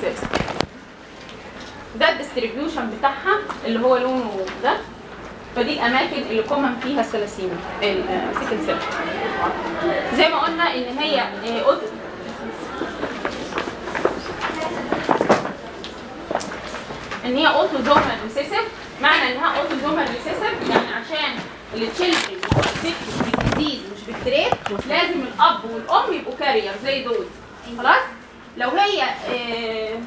cell ده ال distribution بتاعها اللي هو لونه ده فدي الاماكن اللي common فيها ال thalassemia ال sickle cell زي ما قلنا إن هي آه، إن هي autosomal recessive معنى إنها autosomal recessive يعني عشان ال children بال disease مش بال trait لازم الأب والأم يبقوا carrier زي دول. خلاص؟ لو هي آه،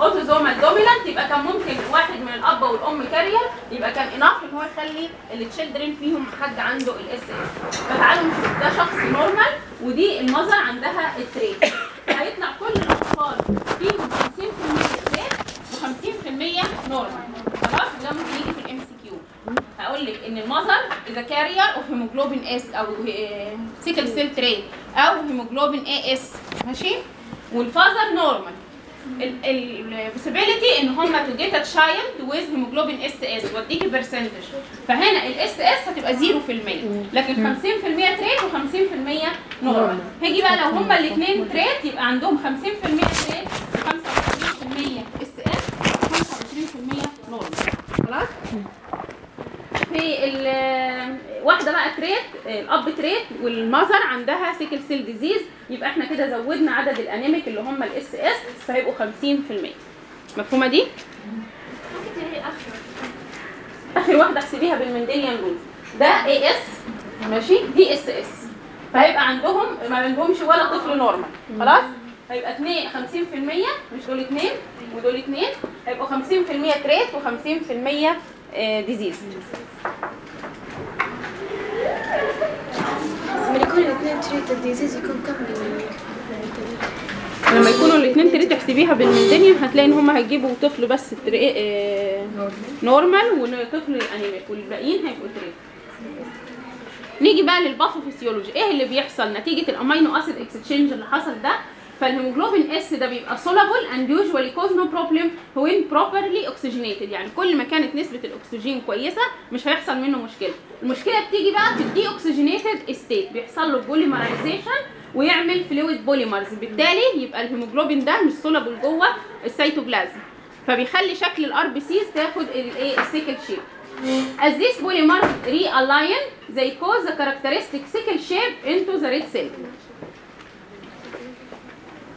autosomal dominant يبقى كان ممكن واحد من الأب والأم carrier. يبقى كان enough إن هو يخلي ال children فيهم حد عنده ال SS فتعالوا نشوف ده شخص normal ودي ال mother عندها ال trait هيطلع كل الأطفال فيهم 50% trait و50% normal خلاص؟ ده ممكن يجي في ال MCQ هقول لك إن ال mother اذا carrier of hemoglobin S أو sickle cell trait أو hemoglobin AS ماشي؟ وال father normal ال possibility إن هم to get a child with hemoglobin SS واديكي percentage فهنا ال SS هتبقى 0% لكن 50% trait و50% normal هيجي بقى لو هم الاثنين trait يبقى عندهم 50% trait و25% SS و25% normal خلاص؟ واحدة بقى trait الأب trait وال mother عندها sickle cell disease يبقى إحنا كده زودنا عدد ال anemic اللي هم ال SS فهيبقوا 50% مفهومة دي؟ آخر واحدة احسبيها بال Mendelian rule ده AS ماشي؟ دي SS فهيبقى عندهم ما عندهمش ولا طفل normal خلاص؟ هيبقى 2 50% مش دول اثنين ودول اثنين هيبقوا 50% trait و50% disease لما يكون الاثنين trait ال disease يكون كم؟ لما يكونوا الاثنين trait تحسبيها بال Mendelian هتلاقي إن هم هيجيبوا طفل بس trai... آه، normal وطفل anemic والباقيين هيبقوا trait نيجي بقى لل pathophysiology. إيه اللي بيحصل؟ نتيجة ال amino acid exchange اللي حصل ده فال hemoglobin S ده بيبقى soluble and usually cause no problem when properly oxygenated. يعني كل ما كانت نسبة الأكسجين كويسة مش هيحصل منه مشكلة. المشكلة بتيجي بقى في ال deoxygenated state بيحصل له polymerization ويعمل fluid polymers بالتالي يبقى الهيموجلوبين ده مش soluble جوه السيتوبلازم. فبيخلي شكل ال RBCs تاخد الايه ال sickle shape As this polymers realign, they cause the characteristic sickle shape into the red cell.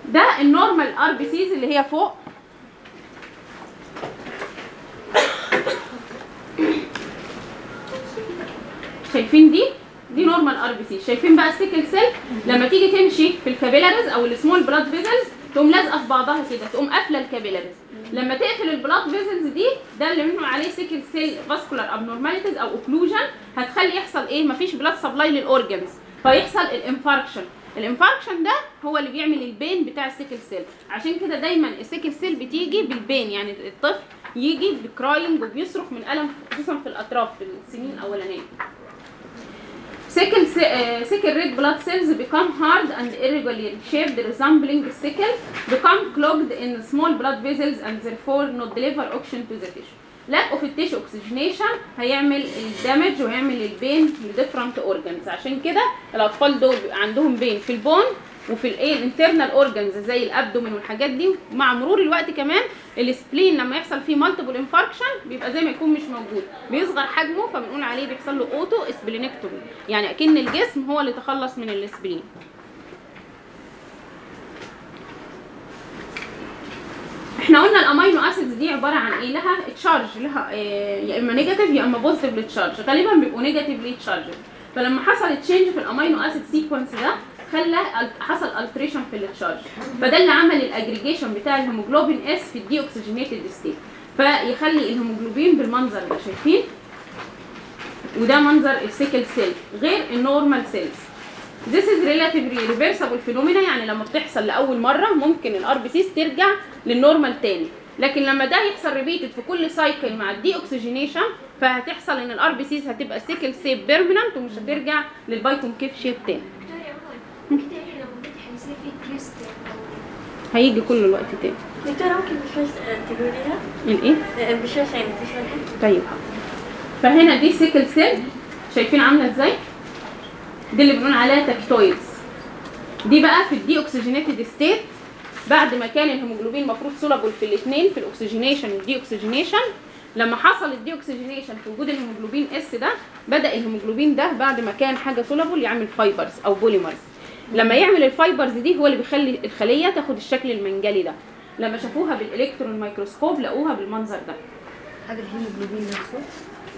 ده ال normal RBCs اللي هي فوق. شايفين دي؟ دي normal RBC شايفين بقى ال sickle cell لما تيجي تمشي في ال capillaries أو ال small blood vessels تقوم لازقة في بعضها كده تقوم قافلة ال capillaries لما تقفل ال blood vessels دي ده اللي بنقول عليه sickle cell vascular abnormalities أو occlusion هتخلي يحصل إيه؟ مفيش blood supply لل organs فيحصل ال infarction ال infarction ده هو اللي بيعمل ال pain بتاع ال sickle cell عشان كده دايما ال sickle cell بتيجي بال pain يعني الطفل يجي ب crying وبيصرخ من ألم خصوصا في الأطراف في السنين الأولانية. sickle red blood cells become hard and irregular shaped resembling ال sickle become clogged in small blood vessels and therefore not deliver oxygen to the tissue lack of tissue oxygenation هيعمل ال damage ويعمل ال pain ل different organs عشان كده الأطفال دول بيبقى عندهم pain في ال bone وفي الايه ال internal organs زي ال abdomen والحاجات دي. مع مرور الوقت كمان ال spleen لما يحصل فيه multiple infarction بيبقى زي ما يكون مش موجود. بيصغر حجمه فبنقول عليه بيحصل له autosplenectomy يعني أكن الجسم هو اللي تخلص من ال spleen إحنا قلنا ال amino acids دي عبارة عن إيه؟ لها charge لها إيه يا إما negative يا إما positive لل charge غالبا بيبقوا negative charge فلما حصل change في ال amino acid sequence ده خلى حصل alteration في ال charge فده اللي عمل الاجريجيشن بتاع ال hemoglobin S في ال deoxygenated state فيخلي الهيموجلوبين بالمنظر ده شايفين؟ وده منظر ال sickle cell غير ال normal cells This is relatively reversible phenomena. يعني لما بتحصل لأول مرة ممكن ال RBCs ترجع لل normal تاني. لكن لما ده يحصل repeated في كل cycle مع ال deoxygenation فهتحصل إن ال RBCs هتبقى sickle shape permanent ومش هترجع لل biconcave shape تاني. هيجي كل الوقت تاني. دكتورة ممكن بشويش تقوليها؟ الايه آه، بشويش يعني تشرحي؟ طيب. فهنا دي sickle cell شايفين عاملة إزاي؟ دي اللي بنقول عليها tactoids دي بقى في ال deoxygenated state. بعد ما كان الهيموجلوبين المفروض soluble في الاثنين في ال oxygenation وال deoxygenation لما حصل ال deoxygenation في وجود الهيموجلوبين S ده بدأ الهيموجلوبين ده بعد ما كان حاجة soluble يعمل fibers أو polymers لما يعمل ال fibers دي هو اللي بيخلي الخلية تاخد الشكل المنجلي ده. لما شافوها بال electron microscope لقوها بالمنظر ده. هذا الهيموجلوبين نفسه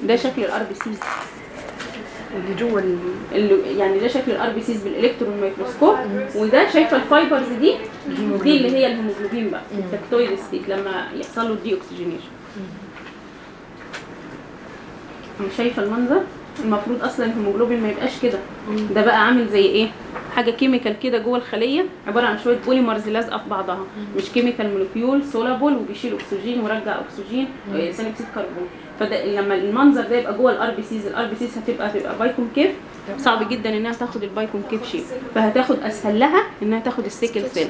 ده شكل ال RBCs واللي جوا ال- اللي يعني ده شكل ال RBCs بال electron microscope. وده شايفة ال fibers دي؟ دي اللي هي الهيموجلوبين بقى ال tactoid state لما يحصل له ال deoxygenation شايفة المنظر. المفروض أصلا الهيموجلوبين ما يبقاش كده. ده بقى عامل زي إيه؟ حاجة chemical كده جوه الخلية عبارة عن شوية polymers لازقة في بعضها. مش chemical molecule soluble وبيشيل اكسجين ويرجع اكسجين ثاني اكسيد كربون فده لما المنظر ده يبقى جوه ال RBCs ال RBCs هتبقى هتبقى biconcave صعب جدا إنها تاخد ال biconcave shape فهتاخد أسهل لها إنها تاخد ال sickle cell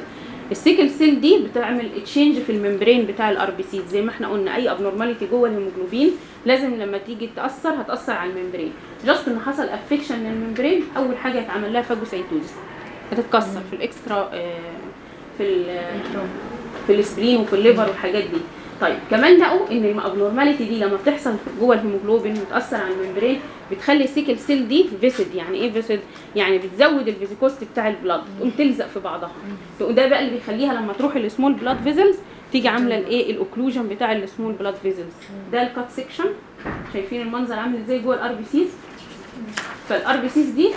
ال sickle cell دي بتعمل change في ال membrane بتاع ال RBC زي ما إحنا قلنا أي abnormality جوه الهيموجلوبين لازم لما تيجي تأثر هتأثر على ال membrane. Just إن حصل affection لل membrane أول حاجة يتعمل لها phagocytosis هتتكسر في ال extra آه، في ال- في ال spleen وفي ال liver والحاجات دي. طيب كمان لقوا إن ال abnormality دي لما بتحصل جوه الهيموجلوبين وتأثر على ال membrane بتخلي ال sickle cell دي viscid يعني إيه viscid يعني بتزود ال viscosity بتاع ال blood تقوم تلزق في بعضها. وده بقى اللي بيخليها لما تروح ال small blood vessels تيجي عاملة الايه ال occlusion بتاع ال small blood vessels ده ال cut section شايفين المنظر عامل إزاي جوه ال RBCs فال RBCs دي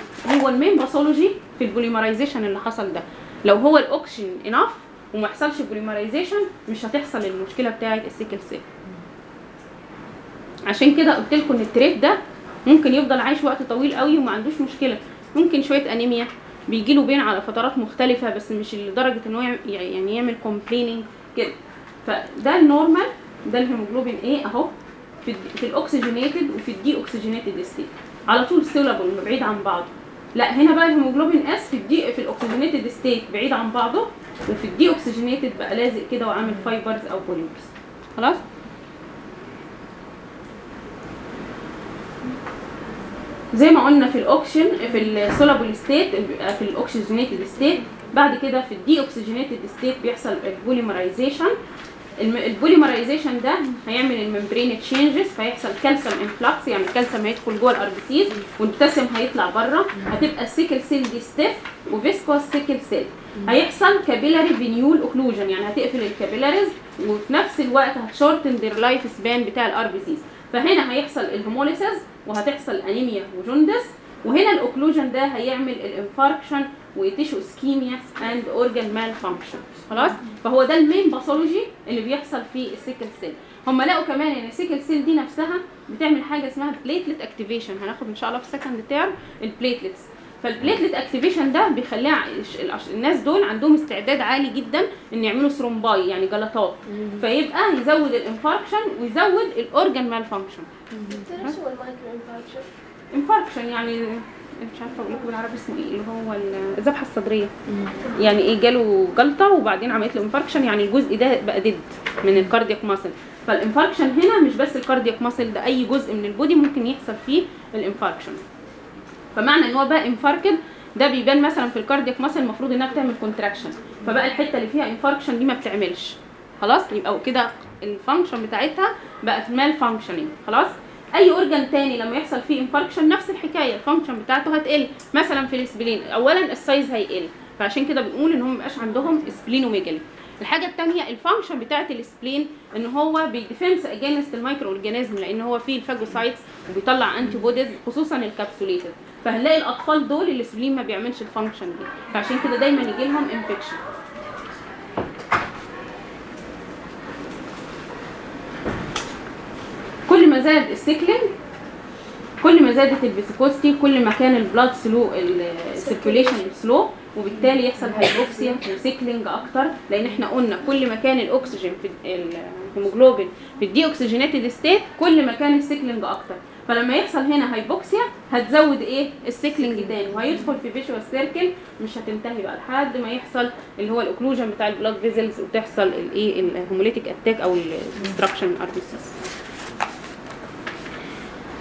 هو ال main pathology في ال polymerization اللي حصل ده. لو هو الاوكسجين enough وما يحصلش polymerization مش هتحصل المشكلة بتاعة ال sickle cell عشان كده قلت لكم إن ال trait ده ممكن يفضل عايش وقت طويل قوي وما عندوش مشكلة. ممكن شوية انيميا بيجي له بين على فترات مختلفة بس مش لدرجة إن هو يعني يعمل complaining كده. فده ال normal ده الهيموجلوبين إيه أهو في في ال oxygenated وفي ال deoxygenated state على طول soluble بعيد عن بعضه. لا هنا بقى الهيموجلوبين S في ال de في ال oxygenated state بعيد عن بعضه وفي ال deoxygenated بقى لازق كده وعامل fibers أو polymers خلاص؟ زي ما قلنا في الاوكسجين في ال soluble state في ال oxygenated state بعد كده في ال deoxygenated state بيحصل ال polymerization. ال polymerization ده هيعمل ال membrane changes فيحصل calcium influx يعني الكالسيوم هيدخل جوه ال RBCs والبوتاسيوم هيطلع بره. هتبقى ال sickle cell دي stiff و viscous sickle cell هيحصل capillary venule occlusion يعني هتقفل ال capillaries وفي نفس الوقت هت shorten their life span بتاع ال RBCs فهنا هيحصل ال hemolysis وهتحصل انيميا و jaundice وهنا ال occlusion ده هيعمل ال infarction و tissue ischemia and organ malfunction خلاص؟ فهو ده ال main pathology اللي بيحصل في ال sickle cell هم لقوا كمان إن ال sickle cell دي نفسها بتعمل حاجة اسمها platelet activation هناخد إن شاء الله في ال second term ال platelets فال platelet activation ده بيخليها الناس دول عندهم استعداد عالي جدا إن يعملوا thrombi يعني جلطات. فيبقى يزود ال infarction ويزود ال organ malfunction؟ infarction يعني مش عارفة أقول لكم بالعربي اسمه إيه اللي هو ال- الذبحة الصدرية. يعني إيه جاله جلطة وبعدين عملت له infarction يعني الجزء ده بقى dead من ال cardiac muscle فال infarction هنا مش بس ال cardiac muscle ده أي جزء من ال body ممكن يحصل فيه ال infarction فمعنى إن هو بقى infarcted ده بيبان مثلا في ال cardiac muscle المفروض إنها بتعمل contraction فبقى الحتة اللي فيها infarction دي ما بتعملش. خلاص؟ يبقى كده ال function بتاعتها بقت malfunctioning خلاص؟ أي organ تاني لما يحصل فيه infarction نفس الحكاية ال function بتاعته هتقل. مثلا في ال spleen اولا ال size هيقل. فعشان كده بنقول إن هم مبقاش عندهم splenomegaly الحاجة الثانية ال function بتاعة ال spleen إن هو بي defense against ال microorganism لأن هو فيه ال phagocytes وبيطلع antibodies خصوصا ال capsulated فهنلاقي الأطفال دول ال spleen ما بيعملش ال function دي. فعشان كده دايما يجي لهم infection ما زاد ال sickling كل ما زادت ال viscosity كل ما كان ال blood slow ال circulation slow وبالتالي يحصل hypoxia و sickling أكتر لأن إحنا قلنا كل ما كان الأكسجين في الهيموجلوبين في ال deoxygenated state كل ما كان ال sickling أكتر. فلما يحصل هنا hypoxia هتزود إيه؟ ال sickling تاني. وهيدخل في vicious circle مش هتنتهي بقى لحد ما يحصل اللي هو ال occlusion بتاع ال blood vessels وتحصل الايه ال hemolytic attack أو ال destruction RBCs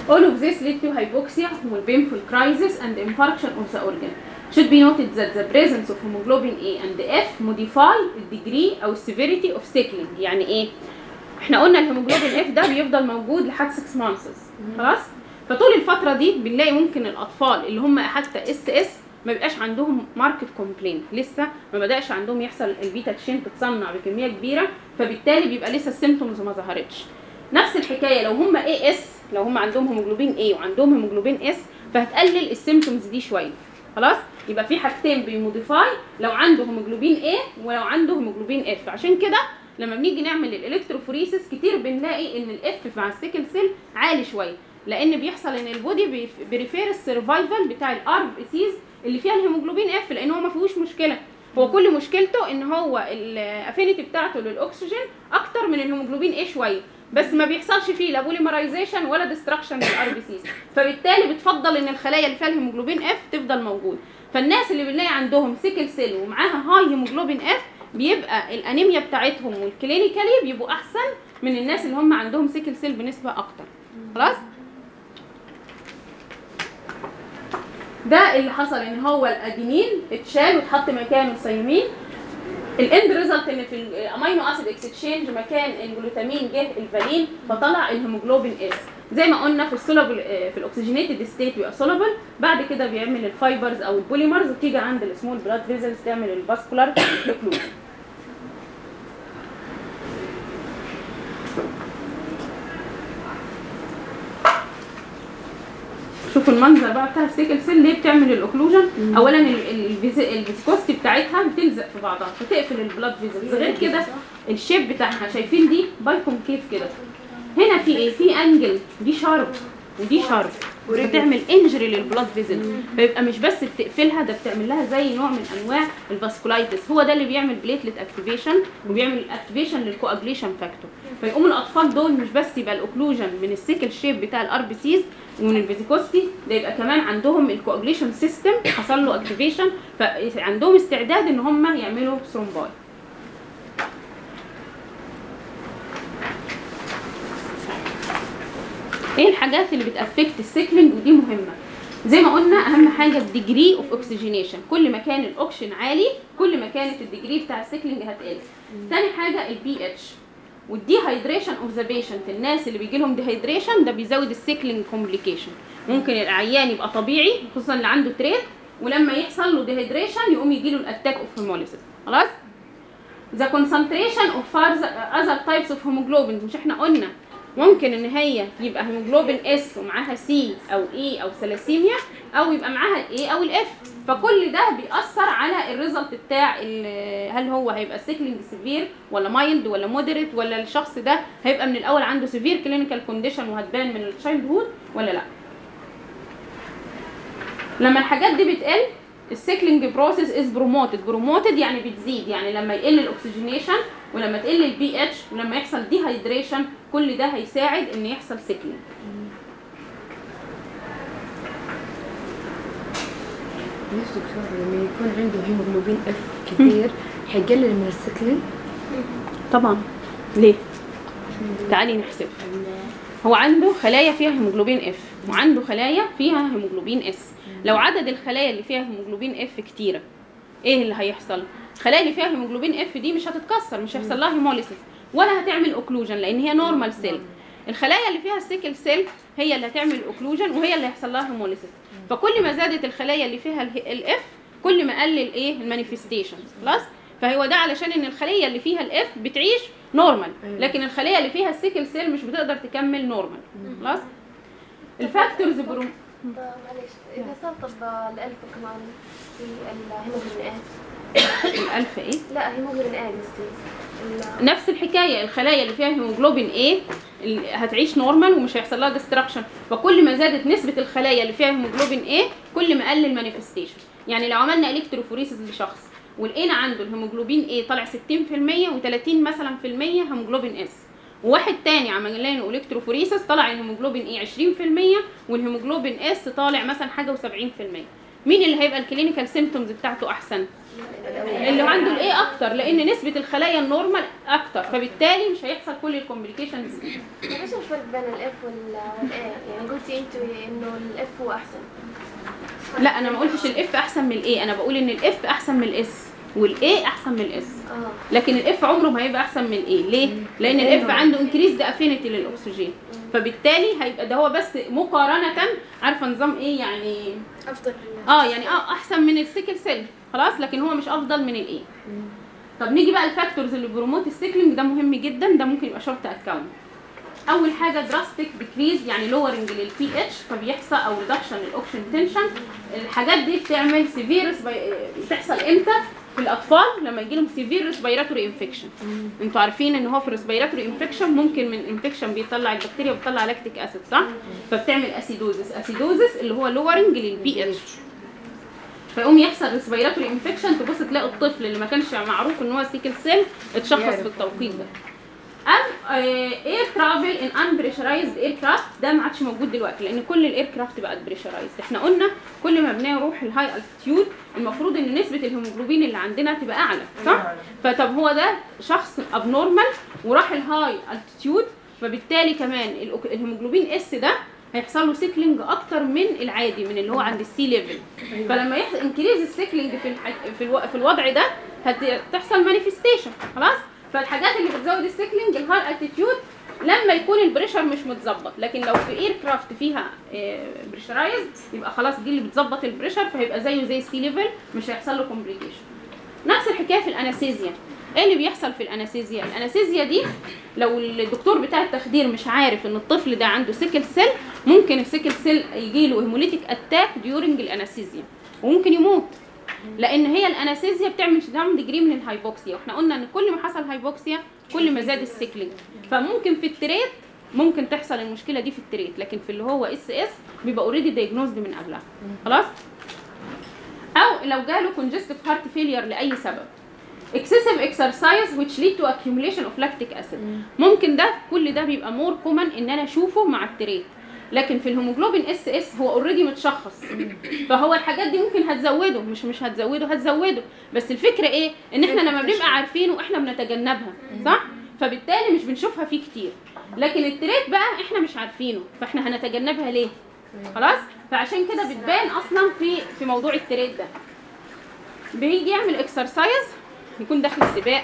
All of this lead to hypoxia or painful crisis and infarction of the organ. Should be noted that the presence of hemoglobin A and F modify the degree أو severity of sickling يعني إيه؟ إحنا قلنا الهيموجلوبين F ده بيفضل موجود لحد 6 months خلاص؟ فطول الفترة دي بنلاقي ممكن الأطفال اللي هم حتى SS ما بيبقاش عندهم marked complaint لسه ما بدأش عندهم يحصل ال beta chain تتصنع بكمية كبيرة فبالتالي بيبقى لسه ال symptoms ما ظهرتش. نفس الحكاية لو هم AS لو هم عندهم هيموجلوبين A وعندهم هيموجلوبين S فهتقلل ال symptoms دي شوية. خلاص؟ يبقى في حاجتين بي modify لو عنده هيموجلوبين A ولو عنده هيموجلوبين F عشان كده لما بنيجي نعمل ال electrophoresis كتير بنلاقي إن ال F مع ال sickle cell عالي شوية. لأن بيحصل إن ال body prefer ال survival بتاع ال RBCs اللي فيها الهيموجلوبين F لأن هو ما فيهوش مشكلة. هو كل مشكلته إن هو ال affinity بتاعته للأكسجين أكتر من الهيموجلوبين A شوية. بس ما بيحصلش فيه لا polymerization ولا destruction لل RBCs فبالتالي بتفضل إن الخلايا اللي فيها الهيموجلوبين F تفضل موجود. فالناس اللي بنلاقي عندهم sickle cell ومعاها high هيموجلوبين F بيبقى الأنيميا بتاعتهم وال clinically بيبقوا أحسن من الناس اللي هم عندهم sickle cell بنسبة أكتر. خلاص؟ ده اللي حصل إن هو الأدينين اتشال واتحط مكانه الثيامين ال end result إن في ال amino acid exchange مكان الجلوتامين جه الفالين فطلع الهيموجلوبين S زي ما قلنا في ال soluble في ال oxygenated state بيبقى soluble. بعد كده بيعمل ال fibers أو ال polymers. وتيجي عند ال small blood vessels تعمل ال vascular occlusion شوفوا المنظر بقى بتاع ال sickle cell ليه بتعمل ال occlusion؟ اولا ال viscosity بتاعتها بتلزق في بعضها فتقفل ال blood vessels غير كده ال shape بتاعها شايفين دي biconcave كده. هنا في إيه؟ في angle دي sharp ودي sharp بتعمل injury لل blood vessel فيبقى مش بس بتقفلها ده بتعمل لها زي نوع من أنواع ال vasculitis هو ده اللي بيعمل platelet activation وبيعمل activation لل coagulation factor فيقوموا الأطفال دول مش بس يبقى ال occlusion من ال sickle shape بتاع ال RBCs ومن ال viscosity ده يبقى كمان عندهم ال coagulation system حصل له activation فعندهم استعداد إن هم يعملوا thrombi إيه الحاجات اللي بت affect ال sickling ودي مهمة. زي ما قلنا أهم حاجة ال degree of oxygenation كل ما كان الاوكسجين عالي كل ما كانت ال degree بتاع ال sickling هتقل. تاني حاجة البي اتش وال dehydration of the patient الناس اللي بيجي لهم dehydration ده بيزود ال sickling complication ممكن العيان يبقى طبيعي خصوصا اللي عنده trait ولما يحصل له dehydration يقوم يجي له ال attack of hemolysis خلاص؟ The concentration of other types of hemoglobin. مش إحنا قلنا. ممكن إن هي يبقى هيموجلوبين S ومعاها C أو E أو ثلاسيميا أو يبقى معاها ال A أو ال F فكل ده بيأثر على ال result بتاع هل هو هيبقى sickling severe ولا mild ولا moderate ولا الشخص ده هيبقى من الأول عنده severe clinical condition وهتبان من ال childhood ولا لأ. لما الحاجات دي بتقل ال sickling process is promoted promoted يعني بتزيد. يعني لما يقل ال oxygenation ولما تقل البي اتش ولما يحصل dehydration كل ده هيساعد إن يحصل sickling ليش دكتور لما يكون عنده هيموجلوبين F كثير حيقلل من ال sickling طبعا. ليه؟ تعالي نحسب. هو عنده خلايا فيها هيموجلوبين F وعنده خلايا فيها هيموجلوبين S لو عدد الخلايا اللي فيها هيموجلوبين F كتيرة إيه اللي هيحصل؟ الخلايا اللي فيها هيموجلوبين F دي مش هتتكسر مش هيحصل لها hemolysis ولا هتعمل occlusion لأن هي normal cell الخلايا اللي فيها ال sickle cell هي اللي هتعمل occlusion وهي اللي هيحصل لها hemolysis. فكل ما زادت الخلايا اللي فيها ال F كل ما قلل إيه ال manifestations خلاص؟ فهو ده علشان إن الخلية اللي فيها ال F بتعيش normal أيوة. لكن الخلية اللي فيها ال sickle cell مش بتقدر تكمل normal خلاص؟ ال factors prom. طب معلش إذا صار طب الألف كمان في الهيموجلوبين A؟ الالفا إيه لا هيموجلوبين A نفس الحكاية الخلايا اللي فيها هيموجلوبين ال- هتعيش normal ومش هيحصل لها destruction فكل ما زادت نسبة الخلايا اللي فيها هيموجلوبين A كل ما قل ال manifestation. يعني لو عملنا electrophoresis لشخص ولقينا عنده الهيموجلوبين A طالع 60% و30 مثلا في المية هيموجلوبين S. وواحد تاني عملنا له electrophoresis طلع الهيموجلوبين A 20% والهيموجلوبين S طالع مثلا حاجة و70% مين اللي هيبقى ال clinical symptoms بتاعته أحسن؟ اللي عنده ال A أكتر لأن نسبة الخلايا ال normal أكتر فبالتالي مش هيحصل كل ال complications دي إيش الفرق بين ال F وال A يعني قلتي انت إنه ال F هو أحسن. لا أنا ما قلتش ال F أحسن من ال A أنا بقول إن الاف أحسن من الاس والاي أحسن من الاس آه. لكن ال F عمره ما هيبقى أحسن من ال A ليه؟ لأن ال F عنده increase affinity للأكسجين. فبالتالي هيبقى ده هو بس مقارنة عارفة نظام إيه يعني أفضل آه يعني آه أحسن من ال sickle cell خلاص لكن هو مش أفضل من ال A طب نيجي بقى ال factors اللي promote ال sickling ده مهم جدا ده ممكن يبقى short account أول حاجة drastic decrease يعني lowering لل pH فبيحصل أو reduction لل oxygen tension الحاجات دي بتعمل severe بتحصل إمتى؟ في الأطفال لما يجي لهم severe respiratory infection أنتوا عارفين إن هو في respiratory infection ممكن من infection بيطلع البكتيريا بتطلع lactic acid صح؟ فبتعمل acidosis acidosis اللي هو lowering لل pH فيقوم يحصل respiratory infection تبص تلاقي الطفل اللي ما كانش معروف إن هو sickle cell اتشخص. في التوقيت ده. أم air travel in unpressurized aircraft ده ما عادش موجود دلوقتي لأن كل ال aircraft بقت pressurized إحنا قلنا كل ما بنروح ال high altitude المفروض إن نسبة الهيموجلوبين اللي عندنا تبقى أعلى صح؟ فطب هو ده شخص abnormal وراح ال high altitude فبالتالي كمان الهيموجلوبين S ده هيحصل له sickling أكتر من العادي من اللي هو عند ال sea level فلما يحصل increase ال sickling في الح... في, ألو... في الوضع ده هتحصل manifestation خلاص؟ فالحاجات اللي بتزود ال sickling ال high altitude لما يكون ال pressure مش متظبط. لكن لو في aircraft فيها pressurized يبقى خلاص دي اللي بتظبط ال pressure فهيبقى زيه زي ال sea level مش هيحصل له complication نفس الحكاية في ال anesthesia إيه اللي بيحصل في ال anesthesia ال anesthesia دي لو الدكتور بتاع التخدير مش عارف إن الطفل ده عنده sickle cell ممكن ال sickle cell يجي له hemolytic attack during ال anesthesia وممكن يموت. لأن هي ال anesthesia بتعمل some degree من ال hypoxia وإحنا قلنا إن كل ما حصل hypoxia كل ما زاد ال sickling فممكن في ال trait ممكن تحصل المشكلة دي في ال trait. لكن في اللي هو SS بيبقى already diagnosed من قبلها. خلاص؟ أو لو جاله congestive heart failure لأي سبب. Excessive exercise which lead to accumulation of lactic acid. ممكن ده كل ده بيبقى more common إن أنا أشوفه مع ال trait. لكن في الهيموجلوبين SS هو already متشخص. فهو الحاجات دي ممكن هتزوده مش مش هتزوده هتزوده. بس الفكرة إيه؟ إن إحنا لما بنبقى عارفينه إحنا بنتجنبها صح؟ فبالتالي مش بنشوفها فيه كتير. لكن ال trait بقى إحنا مش عارفينه فإحنا هنتجنبها ليه؟ خلاص؟ فعشان كده بتبان أصلا في في موضوع ال trait ده. بيجي يعمل exercise يكون داخل سباق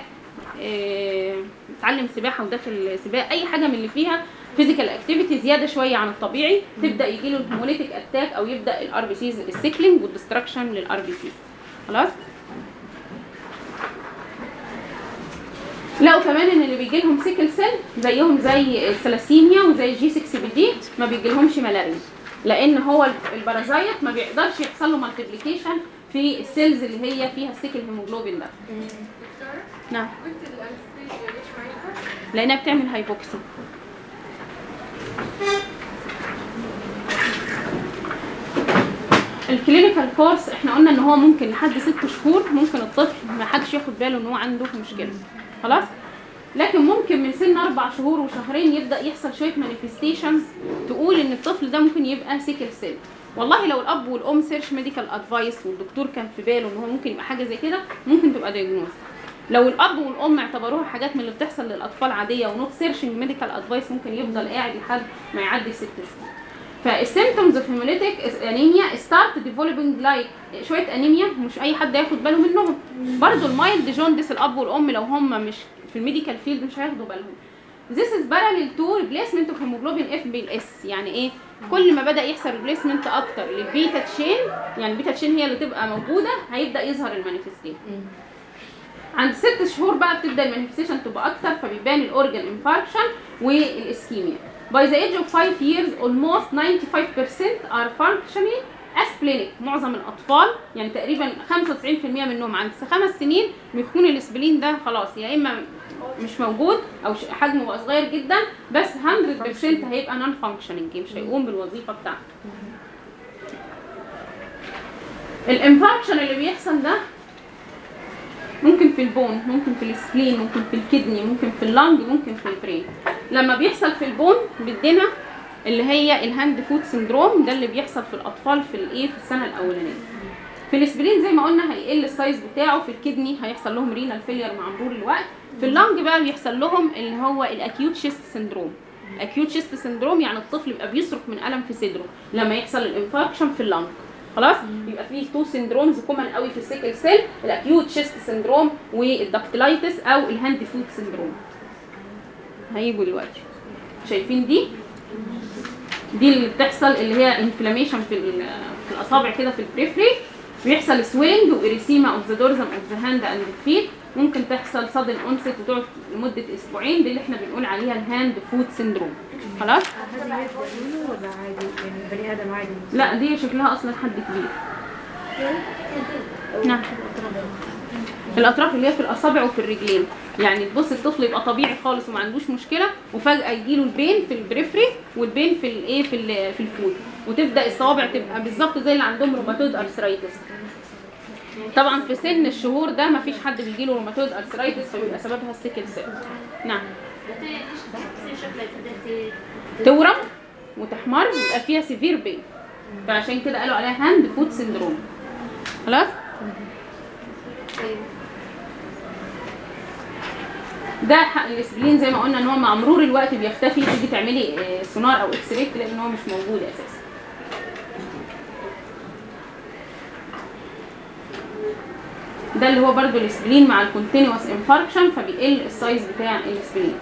آه، اتعلم سباحة وداخل سباق أي حاجة من اللي فيها physical activity زيادة شوية عن الطبيعي تبدأ يجي له ال hemolytic attack أو يبدأ ال RBCs ال sickling وال destruction لل RBCs خلاص؟ لقوا كمان إن اللي بيجي لهم sickle cell زيهم زي الثلاسيميا وزي G6PD ما بيجي لهمش ملاريا لأن هو ال parasite ما بيقدرش يحصل له multiplication في ال cells اللي هي فيها ال sickle hemoglobin ده. نعم؟ لأنها بتعمل hypoxia ال clinical course إحنا قلنا إن هو ممكن لحد ست شهور ممكن الطفل ما حدش ياخد باله إن هو عنده مشكلة. خلاص؟ لكن ممكن من سن أربع شهور وشهرين يبدأ يحصل شوية manifestations تقول إن الطفل ده ممكن يبقى sickle cell والله لو الأب والأم search medical advice والدكتور كان في باله إن هو ممكن يبقى حاجة زي كده ممكن تبقى diagnosed لو الأب والأم اعتبروها حاجات من اللي بتحصل للأطفال عادية و not searching medical advice ممكن يفضل قاعد لحد ما يعدي ست شهور. فال symptoms of hemolytic anemia start developing like شوية انيميا مش أي حد ياخد باله منهم. برضو ال mild jaundice الأب والأم لو هم مش في ال medical field مش هياخدوا بالهم. This is parallel to replacement of hemoglobin F بال S يعني إيه؟ كل ما بدأ يحصل replacement أكتر لل beta chain يعني ال beta chain هي اللي تبقى موجودة هيبدأ يظهر ال manifestation عند ست شهور بقى بتبدأ ال manifestation تبقى أكتر فبيبان ال organ infarction وال ischemia. By the age of 5 years almost 95% are functioning asplenic. معظم الأطفال يعني تقريبا 95% منهم عند خمس سنين بيكون ال spleen ده خلاص يا إما مش موجود أو حجمه بقى صغير جدا بس 100% هيبقى non-functioning مش هيقوم بالوظيفة بتاعته. ال infarction اللي بيحصل ده ممكن في ال bone ممكن في ال spleen ممكن في ال kidney ممكن في ال lung ممكن في ال brain. لما بيحصل في ال bone بيدينا اللي هي ال hand-foot syndrome ده اللي بيحصل في الأطفال في الايه في السنة الأولانية. في ال spleen زي ما قلنا هيقل ال size بتاعه في ال kidney هيحصل لهم renal failure مع مرور الوقت. في ال lung بقى بيحصل لهم اللي هو ال acute chest syndrome acute chest syndrome يعني الطفل بيبقى بيصرخ من ألم في صدره لما يحصل ال infarction في ال lung. خلاص؟ يبقى فيه two syndromes common قوي في ال sickle cell ال acute chest syndrome وال dactylitis أو ال hand-foot syndrome هيجوا دلوقتي. شايفين دي؟ دي اللي بتحصل اللي هي inflammation في في الأصابع كده في ال periphery بيحصل swelling و erythema of the dorsum of the hand and feet ممكن تحصل sudden onset وتقعد لمدة أسبوعين دي اللي إحنا بنقول عليها ال hand-foot syndrome خلاص؟ ولا عادي يعني بني آدم عادي لا دي شكلها أصلا حد كبير. نعم. الأطراف اللي هي في الأصابع وفي الرجلين. يعني تبص الطفل يبقى طبيعي خالص وما عندوش مشكلة وفجأة يجيله ال pain في ال periphery وال pain في الايه في في ال foot وتبدأ الصوابع تبقى بالظبط زي اللي عندهم rheumatoid arthritis طبعا في سن الشهور ده ما فيش حد بيجيله rheumatoid arthritis فبيبقى سببها ال sickle cell نعم. تورم وتحمر ويبقى فيها severe pain فعشان كده قالوا عليها hand-foot syndrome. خلاص؟ ده ال spleen زي ما قلنا إن هو مع مرور الوقت بيختفي تيجي تعملي آه، سونار أو X-ray تلاقي ان هو مش موجود أساسا. ده اللي هو برضو ال spleen مع ال continuous infarction فبيقل ال size بتاع ال spleen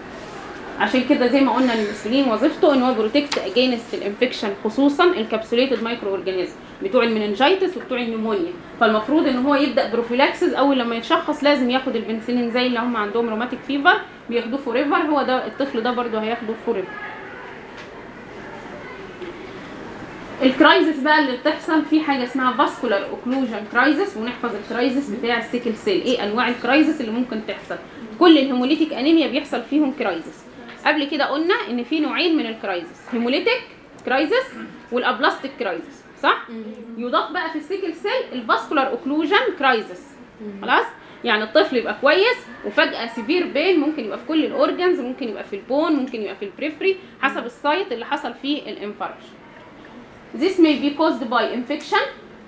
عشان كده زي ما قلنا ان ال spleen وظيفته إن هو protect against ال infection خصوصا ال capsulated microorganism بتوع meningitis وبتوع pneumonia. فالمفروض إن هو يبدأ prophylaxis أول لما يتشخص لازم ياخد البنسلين زي اللي هم عندهم rheumatic fever بياخدوه forever هو ده الطفل ده برده هياخده forever ال crisis بقى اللي بتحصل في حاجة اسمها vascular occlusion crisis ونحفظ ال crisis بتاع ال sickle cell إيه أنواع ال crisis اللي ممكن تحصل؟ كل ال hemolytic anemia بيحصل فيهم crisis قبل كده قلنا إن في نوعين من ال crisis hemolytic crisis وال aplastic crisis صح؟ يضاف بقى في ال sickle cell ال vascular occlusion crisis خلاص؟ يعني الطفل يبقى كويس وفجأة severe pain ممكن يبقى في كل ال organs ممكن يبقى في ال bone ممكن يبقى في ال periphery حسب ال site اللي حصل فيه ال infarction This may be caused by infection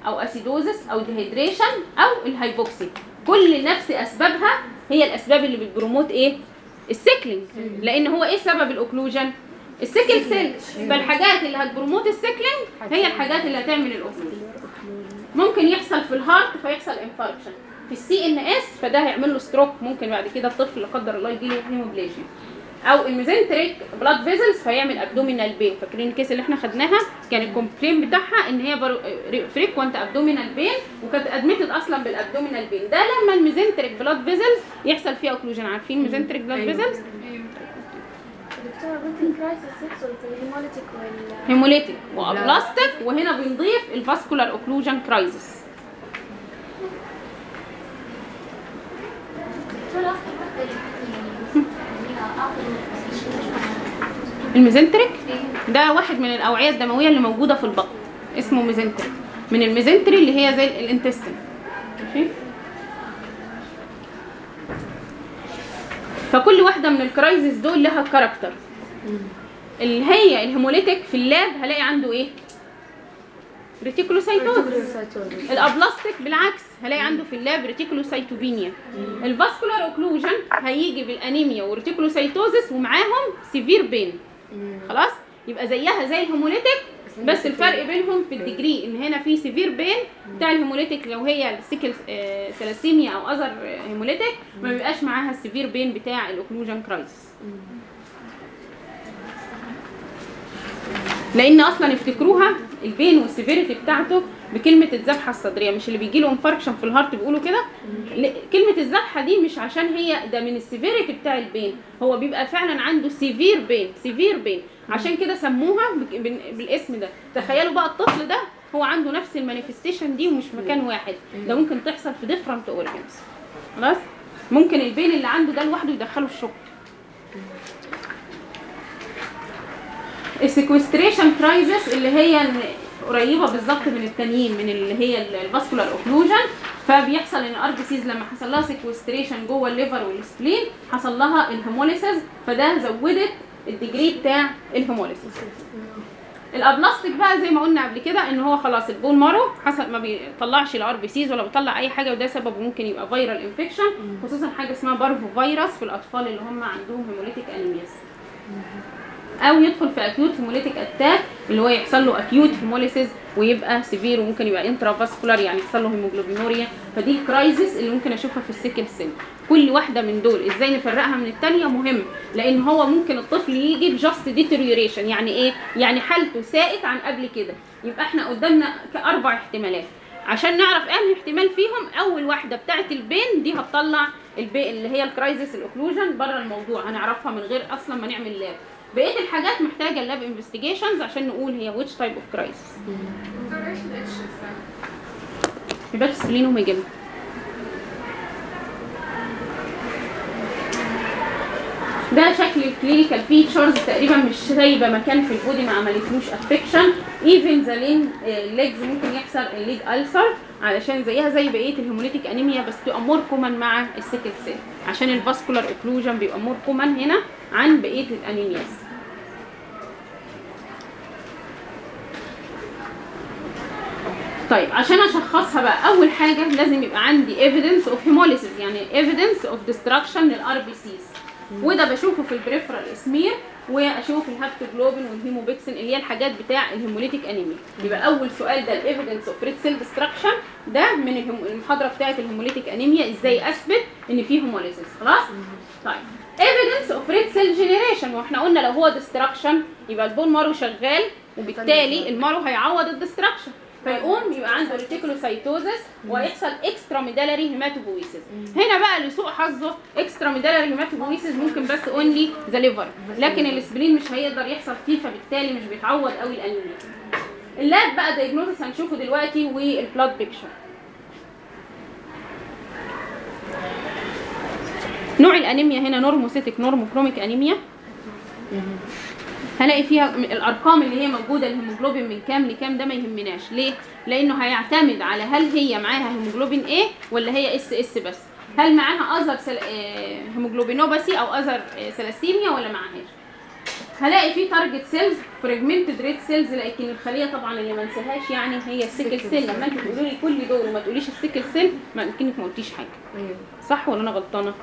أو acidosis أو dehydration أو ال hypoxia كل نفس أسبابها هي الأسباب اللي بت promote إيه؟ ال sickling لأن هو إيه سبب ال occlusion؟ ال sickle cell. فالحاجات اللي هت promote ال sickling هي الحاجات اللي هتعمل ال occlusion ممكن يحصل في ال heart فيحصل infarction في ال CNS فده هيعمل له stroke ممكن بعد كده الطفل لا قدر الله يجي له hemiplegia أو ال mesenteric blood vessels فيعمل abdominal pain فاكرين ال case اللي إحنا خدناها؟ كان ال complaint بتاعها إن هي frequent abdominal pain وكانت admitted أصلا بال abdominal pain ده لما ال mesenteric blood vessels يحصل فيها occlusion عارفين mesenteric blood أيوة. vessels ال hemolytic وال hemolytic و aplastic وهنا بنضيف ال vascular occlusion crisis ال mesenteric؟ ده واحد من الأوعية الدموية اللي موجودة في البطن. اسمه mesenteric. من ال mesentery اللي هي زي ال intestine. فكل واحدة من ال crisis دول لها character اللي هي ال hemolytic في ال lab هلاقي عنده إيه؟ reticulocytosis ال aplastic بالعكس هلاقي عنده في ال lab reticulocytopenia ال vascular occlusion هيجي بال anemia و reticulocytosis ومعاهم severe pain خلاص؟ يبقى زيها زي ال hemolytic بس الفرق بينهم في ال degree إن هنا في severe pain بتاع ال hemolytic لو هي ال sickle آه، ثلاسيميا أو other hemolytic ما بيبقاش معاها ال severe pain بتاع ال occlusion crisis لأن أصلا افتكروها ال pain وال severity بتاعته بكلمة الذبحة الصدرية مش اللي بيجي له infarction في ال heart بيقولوا كده. كلمة الذبحة دي مش عشان هي ده من ال severity بتاع ال pain. هو بيبقى فعلا عنده severe pain severe pain عشان كده سموها بالاسم ده. تخيلوا بقى الطفل ده هو عنده نفس ال manifestation دي ومش في مكان واحد. ده ممكن تحصل في different organs خلاص؟ ممكن ال pain اللي عنده ده لوحده يدخله ال shock ال sequestration crisis اللي هي قريبة بالظبط من التانيين من اللي هي ال vascular occlusion فبيحصل إن RBCs لما حصل لها sequestration جوه ال liver وال spleen حصل لها ال hemolysis فده زودت ال degree بتاع ال hemolysis ال aplastic بقى زي ما قلنا قبل كده إن هو خلاص ال bone marrow حسب ما بيطلعش ال RBCs ولا بيطلع أي حاجة وده سببه ممكن يبقى viral infection خصوصا حاجة اسمها بارفو فيروس في الأطفال اللي هم عندهم hemolytic anemias أو يدخل في acute hemolytic attack اللي هو يحصل له acute hemolysis ويبقى severe وممكن يبقى intravascular يعني يحصل له hemoglobinuria فدي ال crisis اللي ممكن أشوفها في ال sickle cell كل واحدة من دول إزاي نفرقها من الثانية مهم لأن هو ممكن الطفل يجي بجاست ديتريوريشن يعني إيه؟ يعني حالته ساءت عن قبل كده. يبقى إحنا قدامنا كاربع احتمالات. عشان نعرف أنهي احتمال فيهم أول واحدة بتاعه البين دي هتطلع البي اللي هي الكرايسيس الاوكلوجن بره الموضوع. هنعرفها من غير أصلا ما نعمل لاب بقية الحاجات محتاجة اللاب انفستيجيشنز عشان نقول هي دكتور إيش الاتش السنة؟ يبقى سبلين وميجل ده شكل ال clinical features تقريبا مش سايبة مكان في ال body ما عملتلوش affection even the legs ممكن يحصل ال leg ulcer علشان زيها زي بقية ال hemolytic anemia بس بتبقى more common مع ال sickle cell عشان ال vascular occlusion بيبقى more common هنا عن بقية ال anemias طيب عشان أشخصها بقى أول حاجة لازم يبقى عندي evidence of hemolysis يعني evidence of destruction لل RBCs وده بشوفه في ال peripheral smear واشوف ال haptoglobin وال hemopexin اللي هي الحاجات بتاع ال hemolytic anemia يبقى أول سؤال ده ال evidence of red cell destruction ده من المحاضرة بتاعة ال hemolytic anemia إزاي أثبت إن في hemolysis خلاص؟ طيب evidence of red cell generation وإحنا قلنا لو هو destruction يبقى ال bone marrow شغال وبالتالي ال marrow هيعوض ال destruction فيقوم يبقى عنده reticulocytosis ويحصل extramedullary hematopoiesis هنا بقى لسوء حظه extramedullary hematopoiesis ممكن بس only the liver لكن ال spleen مش هيقدر يحصل فيه فبالتالي مش بيتعوض قوي ال anemia ال lab بقى diagnosis هنشوفه دلوقتي وال blood picture نوع الأنيميا هنا normocytic normochromic anemia. هلاقي فيها الأرقام اللي هي موجودة الهيموجلوبين من كام لكام ده ما يهمناش. ليه؟ لأنه هيعتمد على هل هي معاها hemoglobin A ولا هي SS بس. هل معاها other thal... آه، hemoglobinopathy أو other thalassemia ولا معاهاش؟ هلاقي في target cells fragmented red cells لكن الخلية طبعا اللي ما انساهاش يعني هي ال sickle cell لما أنتوا تقولوا لي كل دول وما تقوليش ال sickle cell ما يمكنك ما قلتيش حاجة. أيوه. صح ولا أنا غلطانة؟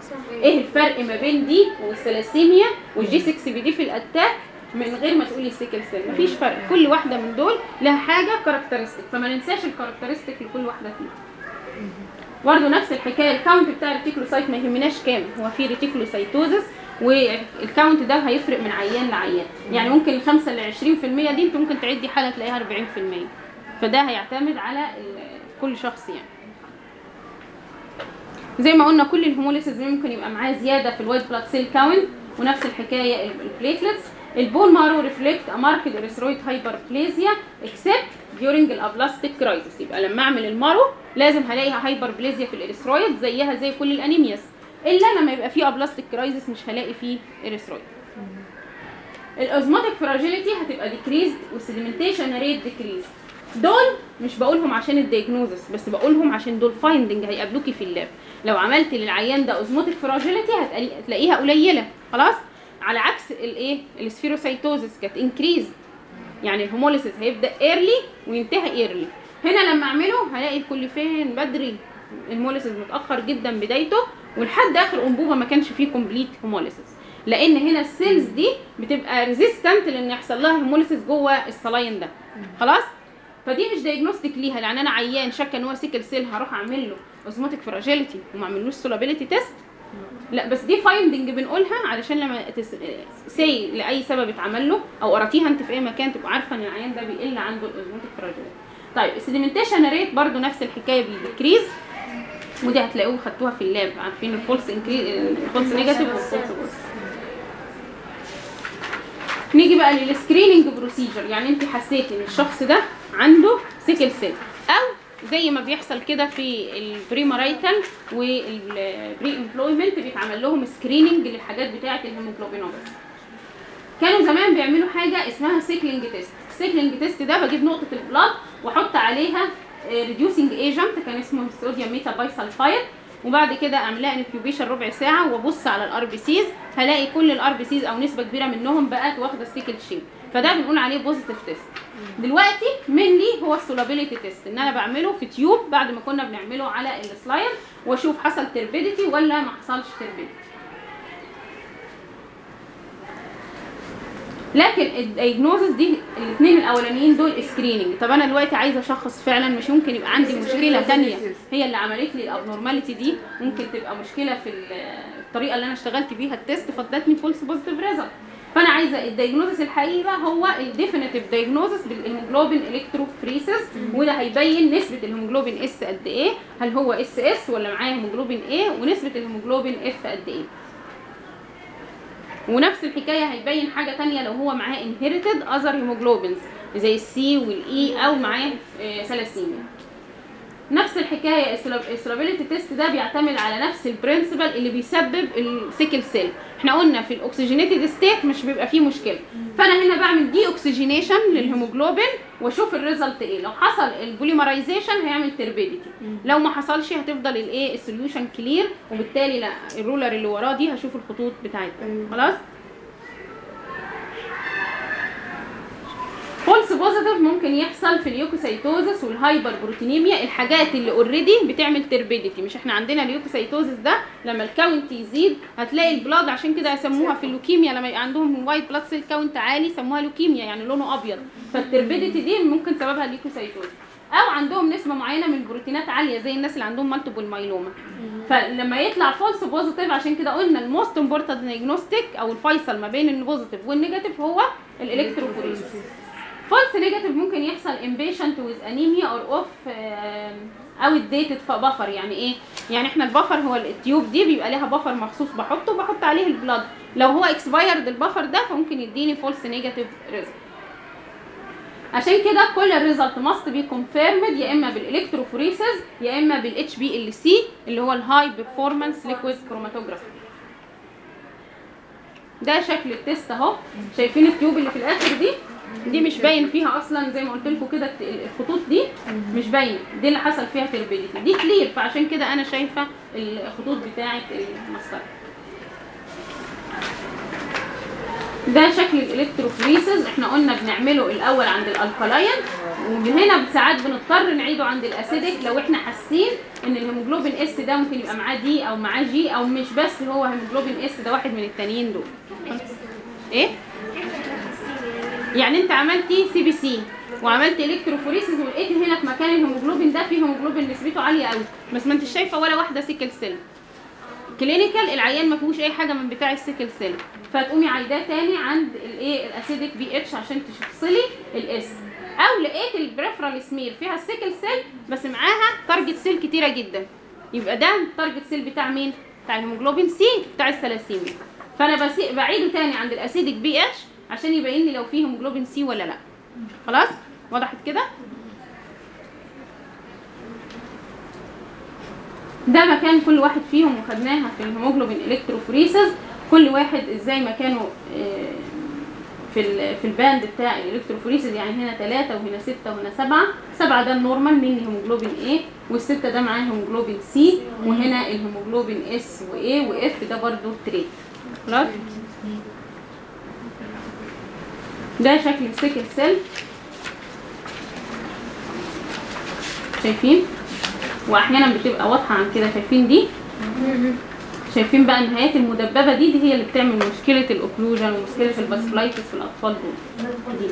إيه الفرق ما بين دي وال thalassemia وال G6PD في ال attack من غير ما تقولي ال sickle cell مفيش فرق. كل واحدة من دول لها حاجة characteristic فما ننساش ال characteristic لكل واحدة فيهم برضه نفس الحكاية. ال count بتاع ال reticulocyte ما يهمناش كام. هو في reticulocytosis وال count ده هيفرق من عيان لعيان. يعني ممكن ال 5 ل 20% دي انت ممكن تعدي حالة تلاقيها 40% فده هيعتمد على كل شخص يعني. زي ما قلنا كل ال hemolysis ممكن يبقى معاه زيادة في ال white blood cell count ونفس الحكاية ال- البليتلتس البون مارو ريفلكت اماركد اريثرويد هايبربليزيا اكسبت during الابلاستيك كرايسيس يبقى لما أعمل ال marrow لازم هلاقيها hyperplasia في ال erythroid زيها زي كل ال anemias إلا لما يبقى فيه aplastic crisis مش هلاقي فيه erythroid ال osmotic fragility هتبقى decreased وال sedimentation rate decrease دول مش بقولهم عشان ال diagnosis بس بقولهم عشان دول finding هيقابلوكي في ال lab. لو عملت للعيان ده osmotic fragility هتلاقيها قليلة. خلاص؟ على عكس الايه ال spherocytosis كانت increase يعني ال hemolysis هيبدأ early وينتهي early هنا لما أعمله هلاقي الكل فين؟ بدري. ال hemolysis متأخر جدا بدايته ولحد آخر أنبوبة ما كانش فيه complete hemolysis لأن هنا ال cells دي بتبقى resistant لأن يحصل لها hemolysis جوه ال saline ده. خلاص؟ فدي مش diagnostic ليها يعني أنا عيان شاكة إن هو sickle cell هروح اعمل له osmotic fragility وما أعملوش solubility test لا بس دي finding بنقولها علشان لما تس... سي لأي سبب اتعمل له أو قرأتيها أنت في أي مكان تبقى عارفة إن العيان ده بيقل عنده ال osmotic fragility طيب ال sedimentation rate برضو نفس الحكاية بي decrease ودي هتلاقوه خدتوها في ال lab عارفين ال false increase ال false negative وال false positive نيجي بقى لل screening procedure يعني أنت حسيتي إن الشخص ده عنده sickle cell أو زي ما بيحصل كده في ال premarital وال pre-employment بيتعمل لهم screening للحاجات بتاعة ال hemoglobinopathy كانوا زمان بيعملوا حاجة اسمها sickling test ال sickling test ده بجيب نقطة ال blood وأحط عليها reducing agent كان اسمه sodium metabisulfite وبعد كده اعملها incubation ربع ساعة وأبص على ال RBCs هلاقي كل ال RBCs أو نسبة كبيرة منهم بقت واخدة ال sickle shape فده بنقول عليه positive test دلوقتي mainly هو ال solubility test إن أنا بعمله في tube بعد ما كنا بنعمله على ال slide وأشوف حصل turbidity ولا ما حصلش turbidity لكن ال diagnosis دي الاثنين الأولانيين دول screening طب أنا دلوقتي عايزة أشخص فعلا مش ممكن يبقى عندي مشكلة ثانية هي اللي عملت لي ال abnormality دي ممكن تبقى مشكلة في ال- الطريقة اللي أنا اشتغلت بيها ال test فادتني false positive result فأنا عايزة ال diagnosis الحقيقي بقى هو ال definitive diagnosis بال hemoglobin electrophoresis وده هيبين نسبة ال hemoglobin S قد إيه هل هو SS ولا معاه hemoglobin A ونسبة ال hemoglobin F قد إيه. ونفس الحكاية هيبين حاجة تانية لو هو معاه inherited other hemoglobins زي ال C وال E أو معاه ثلاسيميا نفس الحكاية ال solubility test ده بيعتمد على نفس ال principle اللي بيسبب ال sickle cell إحنا قلنا في ال oxygenated state مش بيبقى فيه مشكلة. فأنا هنا بعمل deoxygenation لل hemoglobin وأشوف ال result إيه. لو حصل ال polymerization هيعمل turbidity لو ما حصلش هتفضل الايه ال solution clear وبالتالي لا ال ruler اللي وراه دي هشوف الخطوط بتاعتها. خلاص؟ false positive ممكن يحصل في ال leukocytosis وال hyperproteinemia الحاجات اللي already بتعمل turbidity مش إحنا عندنا ال leukocytosis ده لما ال count يزيد هتلاقي ال blood عشان كده يسموها في اللوكيميا لما يبقى عندهم white blood cell count عالي سموها لوكيميا يعني لونه أبيض. فال turbidity دي ممكن سببها ال leukocytosis أو عندهم نسبة معينة من البروتينات عالية زي الناس اللي عندهم multiple myeloma فلما يطلع false positive عشان كده قلنا ال most important diagnostic أو الفيصل ما بين ال positive وال negative هو ال electrophoresis false negative ممكن يحصل in patient with anemia or of outdated buffer يعني إيه؟ يعني إحنا ال buffer هو ال tube دي بيبقى ليها buffer مخصوص بحطه وبحط عليه ال blood لو هو expired ال buffer ده فممكن يديني false negative result عشان كده كل ال result must be confirmed يا إما بال electrophoresis يا إما بال HPLC اللي هو ال high performance liquid chromatography ده شكل ال test أهو. شايفين ال tube اللي في الآخر دي؟ دي مش باين فيها أصلا زي ما قلت لكم كده الخطوط دي مش باينه دي اللي حصل فيها turbidity دي clear فعشان كده أنا شايفة الخطوط بتاعه المسطرة. ده شكل ال electrophoresis. إحنا قلنا بنعمله الأول عند ال alkaline وهنا ساعات بنضطر نعيده عند ال acidic لو إحنا حاسين إن ال hemoglobin S ده ممكن يبقى معاه D أو معاه G أو مش بس هو hemoglobin S ده واحد من التانيين دول. إيه؟ يعني انت عملتي CBC وعملت electrophoresis ولقيت هنا في مكان الهيموجلوبين ده فيه هيموجلوبين نسبته عالية قوي. بس ما انتش شايفة ولا واحدة sickle cell clinical العيان ما فيهوش أي حاجة من بتاع ال sickle cell فتقومي عايداه تاني عند الايه ال acidic pH عشان تفصلي ال S أو لقيت ال peripheral smear فيها ال sickle cell بس معاها target cell كتيرة جدا. يبقى ده ال target cell بتاع مين؟ بتاع ال hemoglobin C بتاع الثلاسيميا. فأنا. بعيده تاني عند ال acidic pH عشان يبين لي لو فيه hemoglobin C ولا لا. خلاص؟ وضحت كده؟ ده مكان كل واحد فيهم وخدناها في ال hemoglobin electrophoresis كل واحد إزاي مكانه آه، في في ال band بتاع ال electrophoresis يعني هنا ثلاثة وهنا ستة وهنا سبعة. سبعة ده ال normal mainly hemoglobin A والستة ده معاه hemoglobin C وهنا ال hemoglobin S و A و F ده برضو trait خلاص؟ ده شكل ال sickle cell. شايفين؟ وأحيانا بتبقى واضحة عن كده. شايفين دي؟ شايفين بقى النهايات المدببة دي؟ دي هي اللي بتعمل مشكلة ال occlusion ومشكلة ال vasculitis في الأطفال دول.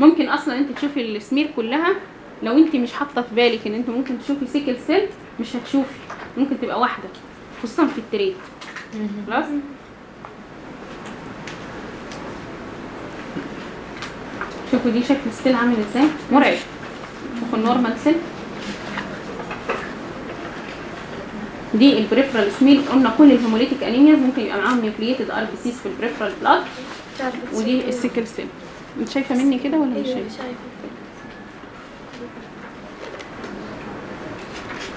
ممكن أصلا أنت تشوفي السمير كلها. لو أنت مش حاطة في بالك إن أنت ممكن تشوفي sickle cell مش هتشوفي. ممكن تبقى واحدة خصوصا في ال trait. خلاص؟ شوفوا دي شكل ال cell عامل إزاي. مرعب. شوفوا ال normal cell دي ال peripheral smear قلنا كل ال hemolytic anemias ممكن يبقى معاهم nucleated RBCs في ال peripheral blood ودي ال sickle cell انت شايفة many كده ولا مش شايفة؟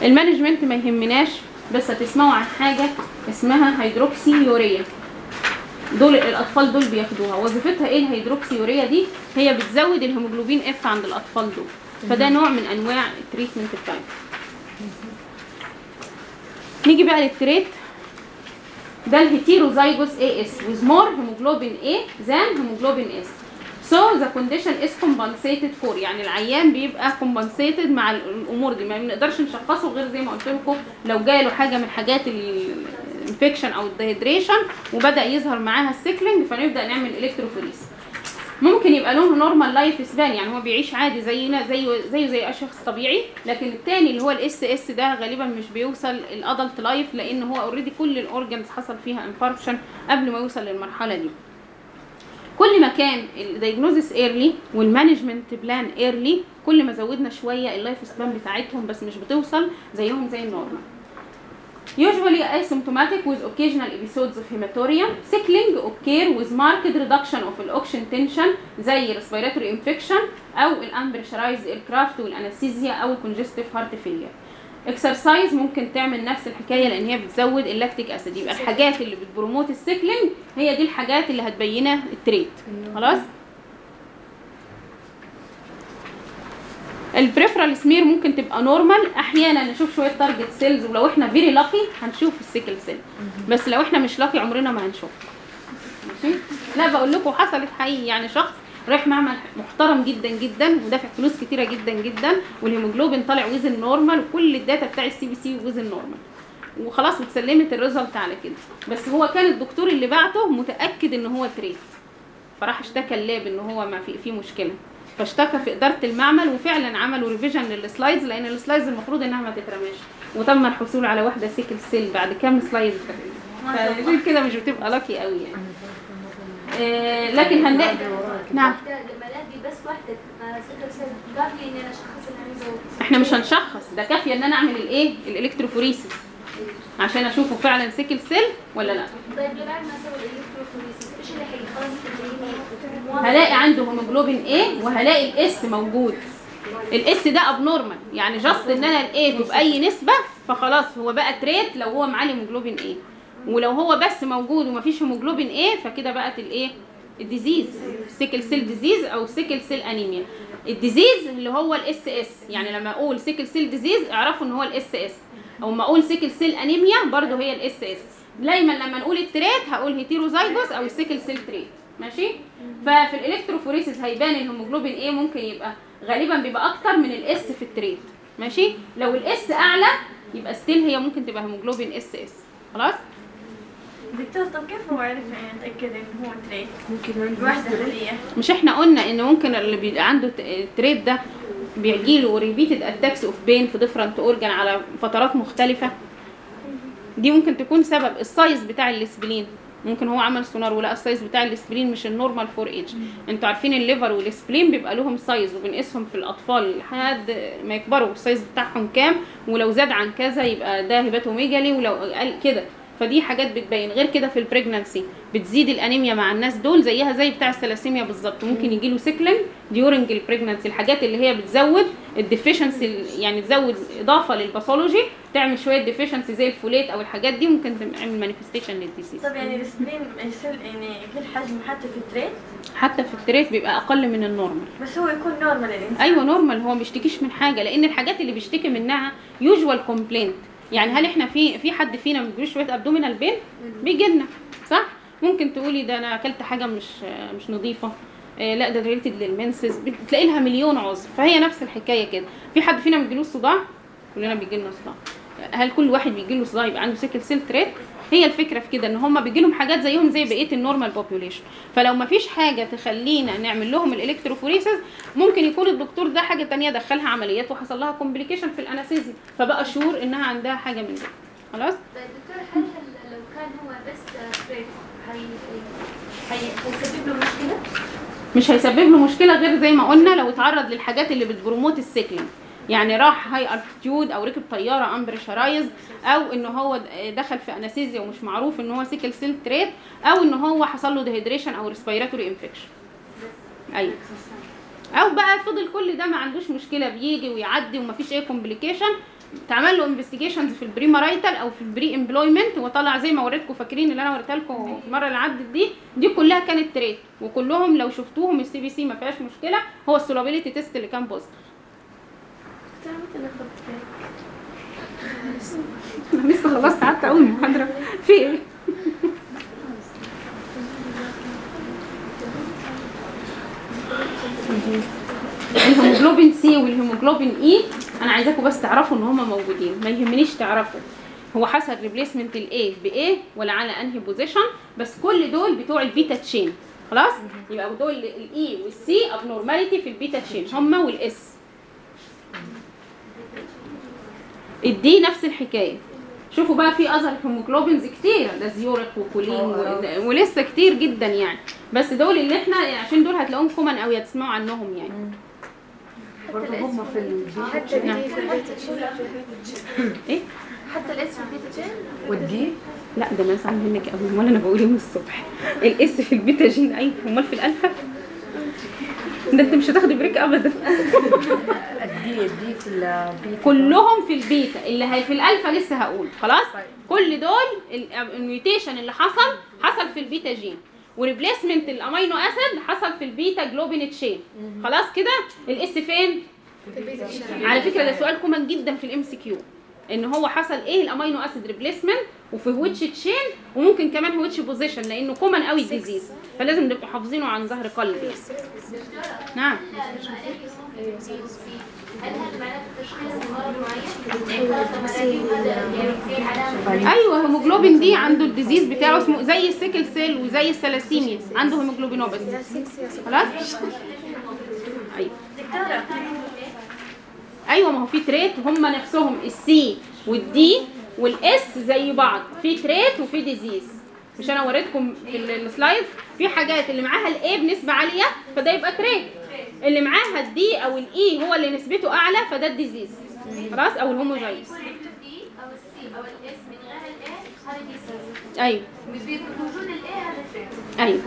ال management ما يهمناش بس هتسمعوا عن حاجة اسمها hydroxyurea دول الأطفال دول بياخدوها. وظيفتها إيه؟ ال hydroxyurea دي هي بتزود ال hemoglobin F عند الأطفال دول. فده نوع من أنواع ال treatment بتاعتهم نيجي بقى لل trait. ده ال heterozygous AS with more hemoglobin A than hemoglobin S. So the condition is compensated for. يعني العيان بيبقى compensated مع الأمور دي. ما بنقدرش نشخصه غير زي ما قلت لكم لو جاله حاجة من حاجات ال infection أو ال dehydration وبدأ يظهر معاها ال sickling فنبدأ نعمل electrophoresis ممكن يبقى له normal life span يعني هو بيعيش عادي زينا زيه زيه زي اي شخص طبيعي لكن التاني اللي هو ال SS ده غالبا مش بيوصل ال adult life لأن هو already كل ال organs حصل فيها infarction قبل ما يوصل للمرحلة دي. كل ما كان ال diagnosis early وال management plan early كل ما زودنا شوية ال life span بتاعتهم بس مش بتوصل زيهم زي ال normal Usually asymptomatic with occasional episodes of hematuria. Sickling occur with marked reduction of الاوكشن tension زي respiratory infection أو ال unpressurized aircraft وال anesthesia أو congestive heart failure. exercise ممكن تعمل نفس الحكاية لأن هي بتزود ال lactic acid يبقى الحاجات اللي بت promote ال sickling هي دي الحاجات اللي هتبينها ال trait خلاص ال peripheral smear ممكن تبقى normal أحيانا نشوف شوية target cells ولو إحنا very lucky هنشوف ال sickle cell بس لو إحنا مش lucky عمرنا ما هنشوفها. ماشي؟ لا بقول لكم حصلت حقيقي. يعني شخص رايح معمل محترم جدا جدا ودافع فلوس كتيرة جدا جدا والهيموجلوبين طالع within normal وكل ال data بتاع ال CBC within normal وخلاص واتسلمت ال result على كده. بس هو كان الدكتور اللي بعته متأكد إن هو trait فراح اشتكى ال lab إن هو ما في في مشكلة. فاشتكى في إدارة المعمل وفعلا عملوا revision لل slides لأن ال slides المفروض إنها ما تترماش. وتم الحصول على واحدة sickle cell بعد كام slide فغير كده مش بتبقى lucky قوي يعني. آه لكن هنلاقي نعم. بس واحدة sickle cell كافي اني أنا اشخص ان إحنا مش هنشخص. ده كافية إن أنا أعمل الإيه؟ ال electrophoresis. عشان أشوفه فعلا sickle cell ولا لأ. طيب لو بعد ما أسوي ال electrophoresis إيش اللي حيخلص هلاقي عنده hemoglobin A وهلاقي ال S موجود. ال S ده abnormal يعني just إن أنا لقيته بأي نسبة فخلاص هو بقى trait لو هو معاه hemoglobin A. ولو هو بس موجود ومفيش hemoglobin A فكده بقت الايه ال disease sickle cell disease أو sickle cell anemia ال disease اللي هو ال SS يعني لما أقول sickle cell disease اعرفوا إن هو ال SS أو ما أقول sickle cell anemia برضو هي ال SS دايما لما نقول ال trait هقول heterozygous أو ال sickle cell trait ماشي؟ ففي ال electrophoresis هيبان ال hemoglobin A؟ ممكن يبقى غالبا بيبقى أكتر من ال S في ال trait ماشي؟ لو ال S أعلى يبقى still هي ممكن تبقى hemoglobin SS خلاص؟ دكتور طب كيف هو عرف يعني يتأكد إنه هو trait؟ ممكن عنده واحدة خلية. مش إحنا قلنا ان ممكن اللي بيبقى عنده ت- ال trait ده بيجيله repeated attacks of pain في different organ على فترات مختلفة. دي ممكن تكون سبب ال size بتاع ال spleen ممكن هو عمل سونار ولقى ال size بتاع ال spleen مش ال normal for age أنتوا عارفين ال liver وال spleen بيبقى لهم size وبنقيسهم في الأطفال لحد ما يكبروا. ال size بتاعهم كام؟ ولو زاد عن كذا يبقى ده hepatomegaly ولو قل كده. فدي حاجات بتبين. غير كده في ال pregnancy بتزيد الأنيميا مع الناس دول زيها زي بتاع الثلاسيميا بالظبط. ممكن يجي له sickling during ال pregnancy الحاجات اللي هي بتزود ال deficiency يعني تزود إضافة لل pathology تعمل شوية deficiency زي ال folate أو الحاجات دي ممكن تعمل manifestation لل disease طب يعني السبرين يصير يعني كل حجم حتى في ال trait؟ حتى في ال trait بيبقى أقل من ال normal. بس هو يكون normal الإنسان أيوه normal هو ما بيشتكيش من حاجة لأن الحاجات اللي بيشتكي منها usual complaint يعني هل إحنا في في حد فينا ما بيجيلوش شوية abdominal pain بيجي لنا صح؟ ممكن تقولي ده أنا أكلت حاجة مش مش نظيفة. آه لا ده related لل menses بتلاقي لها مليون عذر. فهي نفس الحكاية كده. في حد فينا ما بيجيلوش صداع؟ كلنا بيجي لنا صداع. هل كل واحد بيجي له صداع يبقى عنده sickle cell trait هي الفكرة في كده إن هم بيجي لهم حاجات زيهم زي بقية ال normal population فلو ما فيش حاجة تخلينا نعمل لهم ال electrophoresis ممكن يكون الدكتور ده حاجة تانية دخلها عمليات وحصل لها complication في ال anesthesia فبقى sure إنها عندها حاجة من ده خلاص؟ طيب دكتور هل لو كان هو بس حيسبب له مشكلة؟ مش هيسبب له مشكلة غير زي ما قلنا لو اتعرض للحاجات اللي بت promote ال sickling يعني راح high altitude أو ركب طيارة unpressurized أو ان هو دخل في anesthesia ومش معروف ان هو sickle cell trait أو ان هو حصل له dehydration أو respiratory infection أيوه أو بقى فضل كل ده ما عندوش مشكلة بيجي ويعدي ومفيش أي complication اتعمل له investigations في ال premarital أو في ال pre-employment وطلع زي ما وريتكم فاكرين اللي أنا وريتها لكم المره اللي عدت دي دي كلها كانت trait وكلهم لو شفتوهم ال CBC ما فيهاش مشكلة هو ال solubility test اللي كان positive لسه خلصت قعدت المحاضره في إيه ال hemoglobin C وال hemoglobin E أنا عايزاكم بس تعرفوا ان هما موجودين ما يهمنيش تعرفوا. هو حصل replacement ال E بايه ولا على انهي position بس كل دول بتوع ال beta chain خلاص؟ يبقى دول ال E وال C abnormality في ال beta chain هما وال S ال D نفس الحكاية. شوفوا بقى في other hemoglobins كتير ده Zurich و Köln و... ولسه كتير جدا يعني. بس دول اللي إحنا عشان دول هتلاقوهم common قوي هتسمعوا عنهم يعني. برضه هم في البيتا حتى نعم. ال D في ال beta chain. إيه؟ حتى ال S في ال beta chain. وال D لا ده أنا زعلان منك قوي أمال أنا بقول إيه من الصبح؟ ال S في ال beta gene أيوه أمال في الالفا ده انت مش هتاخدي break ابدا. ال D ال D في البيتا كلهم في البيتا اللي هي في الالفا لسه هقول. خلاص؟ كل دول ال- mutation اللي حصل حصل في ال beta gene. و replacement ال amino acid حصل في ال beta globin chain خلاص كده؟ ال S فين؟ على فكرة ده سؤال common جدا في ال MCQ إن هو حصل إيه؟ ال amino acid replacement وفي which chain وممكن كمان which position لأنه common قوي ال disease فلازم نبقى حافظينه عن ظهر قلب يعني. نعم. أيوه hemoglobin D عنده ال disease بتاعه اسمه زي ال sickle cell وزي الثلاسيميا عنده hemoglobinopathy خلاص؟ أيوه. أيوه ما هو في trait هم نفسهم ال C وال D وال S زي بعض في trait وفي disease. مش أنا وريتكم في ال- slide؟ في حاجات اللي معاها ال A بنسبة عالية فده يبقى trait. اللي معاها ال D أو ال E هو اللي نسبته أعلى فده ال disease. خلاص؟ أو ال homozygous أيوه. أيوه.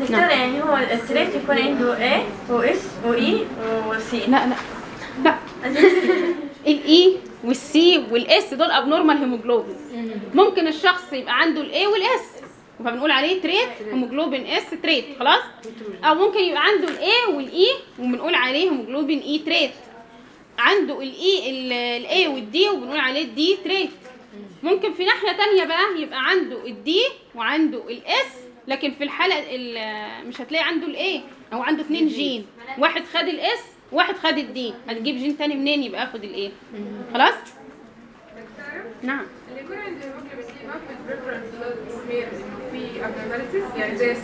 دكتورة يعني هو ال trait يكون عنده A و S و E و C. لا لا. لا. ال E وال C وال S دول abnormal hemoglobin ممكن الشخص يبقى عنده ال A وال S فبنقول عليه trait hemoglobin S trait خلاص؟ أو ممكن يبقى عنده ال A وال E وبنقول عليه hemoglobin E trait عنده ال A ال A وال D وبنقول عليه ال D trait ممكن في ناحية تانية بقى يبقى عنده ال D وعنده ال S لكن في الحالة ال- مش هتلاقي عنده ال A أو عنده اتنين جين واحد خد ال S واحد خد ال D هتجيب جين تاني منين؟ يبقى اخد ال A؟ خلاص؟ نعم. اللي يكون abnormalities يعني زي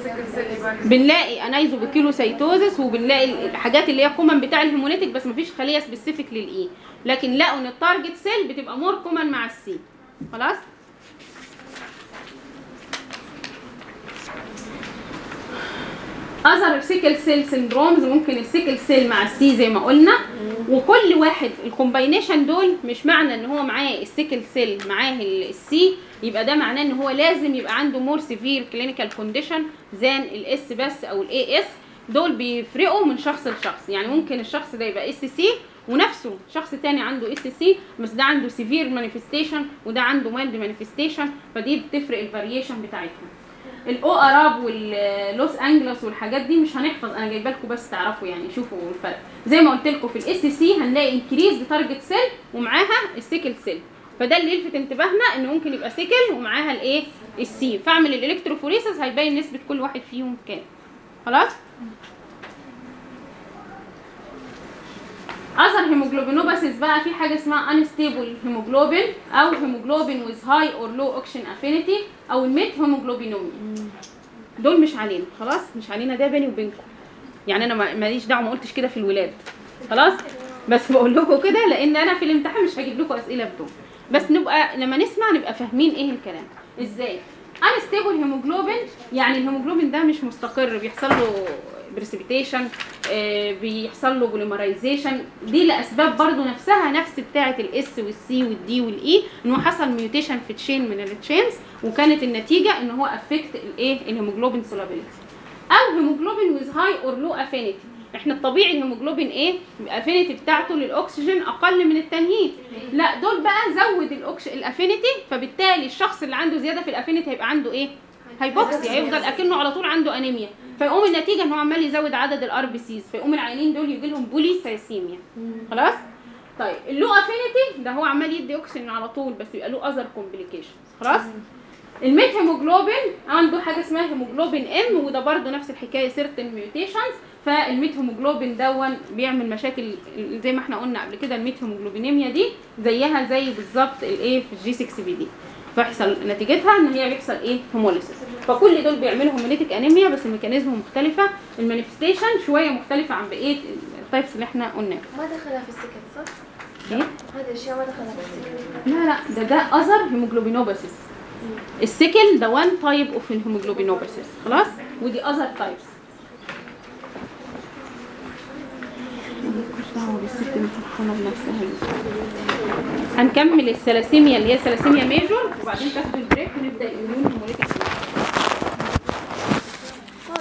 بنلاقي anisopoikilocytosis وبنلاقي الحاجات اللي هي common بتاع ال hemolytic بس مفيش خلية specific لل E لكن لقوا ان ال target cell بتبقى more common مع ال C خلاص؟ other sickle cell syndromes ممكن ال sickle cell مع ال C زي ما قلنا. وكل واحد ال combination دول مش معنى إن هو معاه ال sickle cell معاه ال C يبقى ده معناه إن هو لازم يبقى عنده more severe clinical condition than ال S بس أو ال E S دول بيفرقوا من شخص لشخص. يعني ممكن الشخص ده يبقى SC ونفسه شخص تاني عنده SC بس ده عنده severe manifestation وده عنده mild manifestation فدي بتفرق ال variation بتاعتهم. ال O Arab واللوس انجلوس والحاجات دي مش هنحفظ. أنا جايبه لكم بس تعرفوا يعني شوفوا الفرق. زي ما قلت لكم في ال SC هنلاقي increase target cell ومعاها ال sickle cell فده اللي يلفت انتباهنا ان ممكن يبقى sickle ومعاها الايه ال C فأعمل ال electrophoresis هيبين نسبة كل واحد فيهم كام. خلاص؟ other hemoglobinopathies بقى في حاجة اسمها unstable hemoglobin أو hemoglobin with high or low oxygen affinity أو ال methemoglobinemia دول مش علينا خلاص؟ مش علينا ده بيني وبينكم. يعني أنا ما- ماليش دعوة ما قلتش كده في الولاد. خلاص؟ بس بقول لكم كده لأن أنا في الامتحان مش هجيب لكم أسئلة بدون. بس نبقى لما نسمع نبقى فاهمين إيه الكلام. إزاي؟ unstable hemoglobin يعني الهيموجلوبين ده مش مستقر بيحصل له precipitation بيحصل له polymerization دي لأسباب برضو نفسها نفس بتاعة الاس والسي والدي والاي إنه حصل mutation في chain من ال chains وكانت النتيجة ان هو affect الايه الهيموجلوبين solubility أو hemoglobin with high or low affinity إحنا الطبيعي الهيموجلوبين إيه ال affinity بتاعته للأكسجين أقل من التانيين. لا دول بقى زود. ال affinity فبالتالي الشخص اللي عنده زيادة في ال affinity هيبقى عنده إيه؟ hypoxia هيفضل أكنه على طول عنده انيميا فيقوم النتيجة إن هو عمال يزود عدد ال RBCs فيقوم العيانين دول يجي لهم polycythemia خلاص؟ طيب ال low affinity ده هو عمال يدي اكسجين على طول بس يبقى له other complications خلاص؟ ال methemoglobin عنده حاجة اسمها hemoglobin M وده برده نفس الحكاية certain mutations فال methemoglobin دون بيعمل مشاكل زي ما إحنا قلنا قبل كده ال methemoglobinemia دي زيها زي بالظبط الايه في ال G6PD فيحصل نتيجتها إن هي بيحصل إيه؟ hemolysis فكل دول بيعملوا hemolytic anemia بس ال mechanism مختلفة. ال manifestation شوية مختلفة عن بقية ال types اللي إحنا قلناها ما دخلها في ال sickling صح؟ إيه؟ هذه الأشياء ما دخلها في ال sickling. لا لا ده ده other hemoglobinopathies ده one type of ال hemoglobinopathies خلاص؟ ودي other types دعوه بالست فرحانه بنفسها. هنكمل الثلاسيميا اللي هي thalassemia major وبعدين تاخدوا ال break ونبدأ ال immune hemolytic